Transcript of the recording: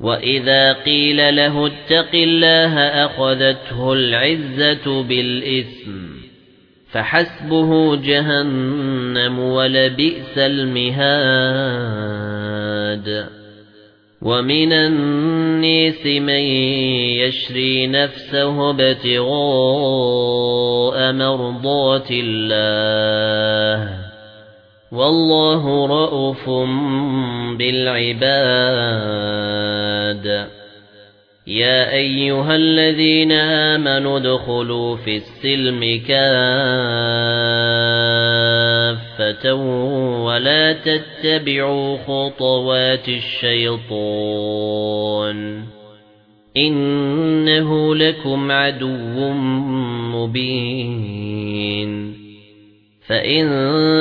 وإذا قيل له اتق الله أخذته العزة بالإثم فحسبه جهنم ولبئس المهاد. ومن الناس من يشري نفسه ابتغاء مرضات الله. والله رؤوف بالعباد. يا أيها الذين آمنوا ادخلوا في السلم كافة ولا تتبعوا خطوات الشيطان. إنه لكم عدو مبين. فَإِن